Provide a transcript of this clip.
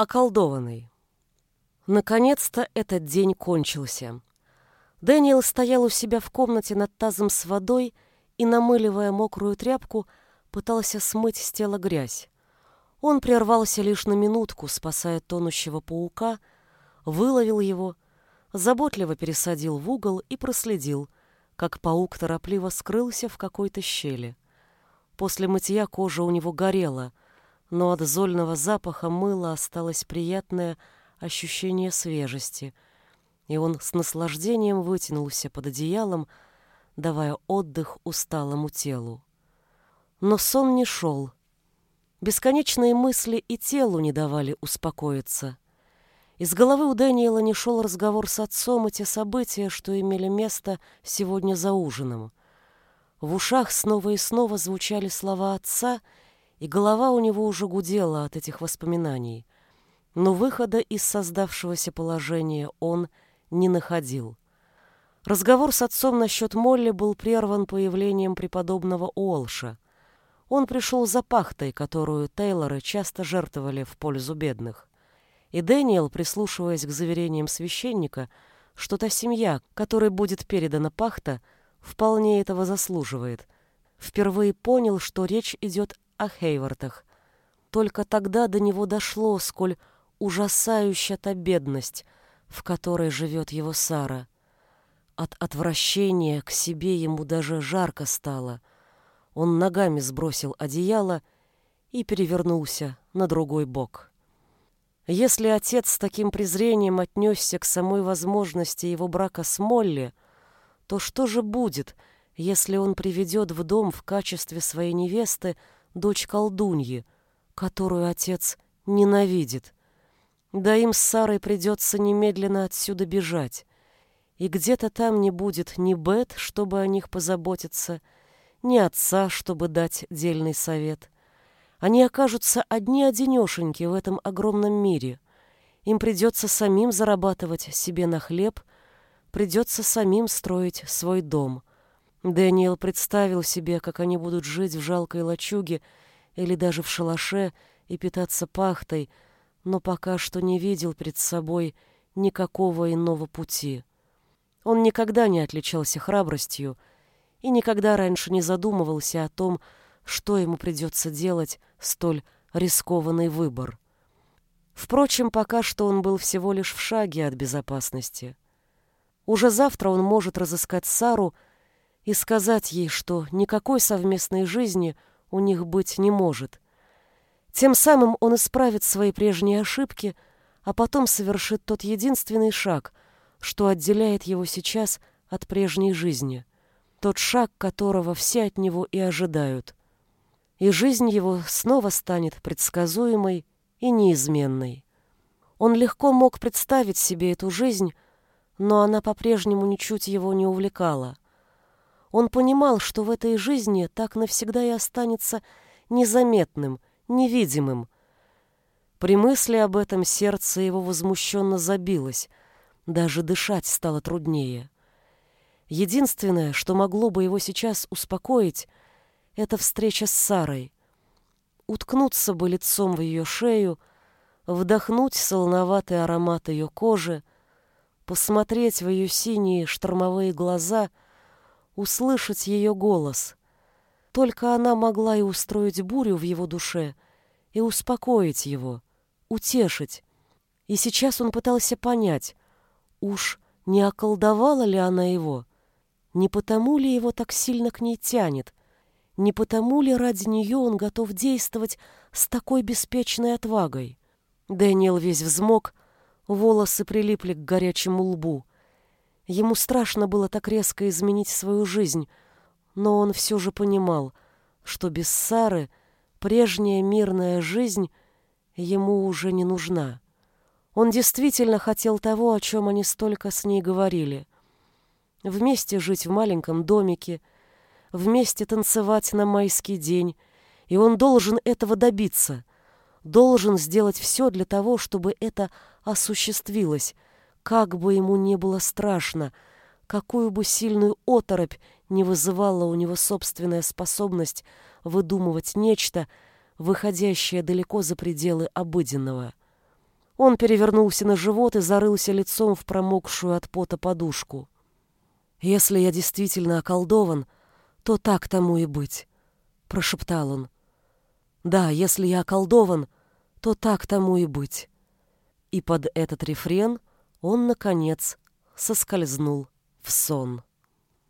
Околдованный. Наконец-то этот день кончился. Дэниел стоял у себя в комнате над тазом с водой и, намыливая мокрую тряпку, пытался смыть с тела грязь. Он прервался лишь на минутку, спасая тонущего паука, выловил его, заботливо пересадил в угол и проследил, как паук торопливо скрылся в какой-то щели. После мытья кожа у него горела — но от зольного запаха мыла осталось приятное ощущение свежести, и он с наслаждением вытянулся под одеялом, давая отдых усталому телу. Но сон не шел. Бесконечные мысли и телу не давали успокоиться. Из головы у Дэниела не шел разговор с отцом и те события, что имели место сегодня за ужином. В ушах снова и снова звучали слова отца — и голова у него уже гудела от этих воспоминаний. Но выхода из создавшегося положения он не находил. Разговор с отцом насчет Молли был прерван появлением преподобного Уолша. Он пришел за пахтой, которую Тейлоры часто жертвовали в пользу бедных. И Дэниел, прислушиваясь к заверениям священника, что та семья, которой будет передана пахта, вполне этого заслуживает, впервые понял, что речь идет о Хейвартах. Только тогда до него дошло, сколь ужасающая та бедность, в которой живет его Сара. От отвращения к себе ему даже жарко стало. Он ногами сбросил одеяло и перевернулся на другой бок. Если отец с таким презрением отнесся к самой возможности его брака с Молли, то что же будет, если он приведет в дом в качестве своей невесты дочь колдуньи, которую отец ненавидит. Да им с Сарой придется немедленно отсюда бежать. И где-то там не будет ни Бет, чтобы о них позаботиться, ни отца, чтобы дать дельный совет. Они окажутся одни-одинешеньки в этом огромном мире. Им придется самим зарабатывать себе на хлеб, придется самим строить свой дом. Дэниел представил себе, как они будут жить в жалкой лачуге или даже в шалаше и питаться пахтой, но пока что не видел перед собой никакого иного пути. Он никогда не отличался храбростью и никогда раньше не задумывался о том, что ему придется делать столь рискованный выбор. Впрочем, пока что он был всего лишь в шаге от безопасности. Уже завтра он может разыскать Сару и сказать ей, что никакой совместной жизни у них быть не может. Тем самым он исправит свои прежние ошибки, а потом совершит тот единственный шаг, что отделяет его сейчас от прежней жизни, тот шаг, которого все от него и ожидают. И жизнь его снова станет предсказуемой и неизменной. Он легко мог представить себе эту жизнь, но она по-прежнему ничуть его не увлекала — он понимал, что в этой жизни так навсегда и останется незаметным, невидимым. При мысли об этом сердце его возмущенно забилось, даже дышать стало труднее. Единственное, что могло бы его сейчас успокоить, это встреча с Сарой. Уткнуться бы лицом в ее шею, вдохнуть солоноватый аромат ее кожи, посмотреть в ее синие штормовые глаза — услышать ее голос. Только она могла и устроить бурю в его душе, и успокоить его, утешить. И сейчас он пытался понять, уж не околдовала ли она его, не потому ли его так сильно к ней тянет, не потому ли ради нее он готов действовать с такой беспечной отвагой. Дэниел весь взмок, волосы прилипли к горячему лбу. Ему страшно было так резко изменить свою жизнь, но он все же понимал, что без Сары прежняя мирная жизнь ему уже не нужна. Он действительно хотел того, о чем они столько с ней говорили. Вместе жить в маленьком домике, вместе танцевать на майский день, и он должен этого добиться, должен сделать все для того, чтобы это осуществилось, как бы ему не было страшно, какую бы сильную оторопь не вызывала у него собственная способность выдумывать нечто, выходящее далеко за пределы обыденного. Он перевернулся на живот и зарылся лицом в промокшую от пота подушку. «Если я действительно околдован, то так тому и быть», — прошептал он. «Да, если я околдован, то так тому и быть». И под этот рефрен он, наконец, соскользнул в сон.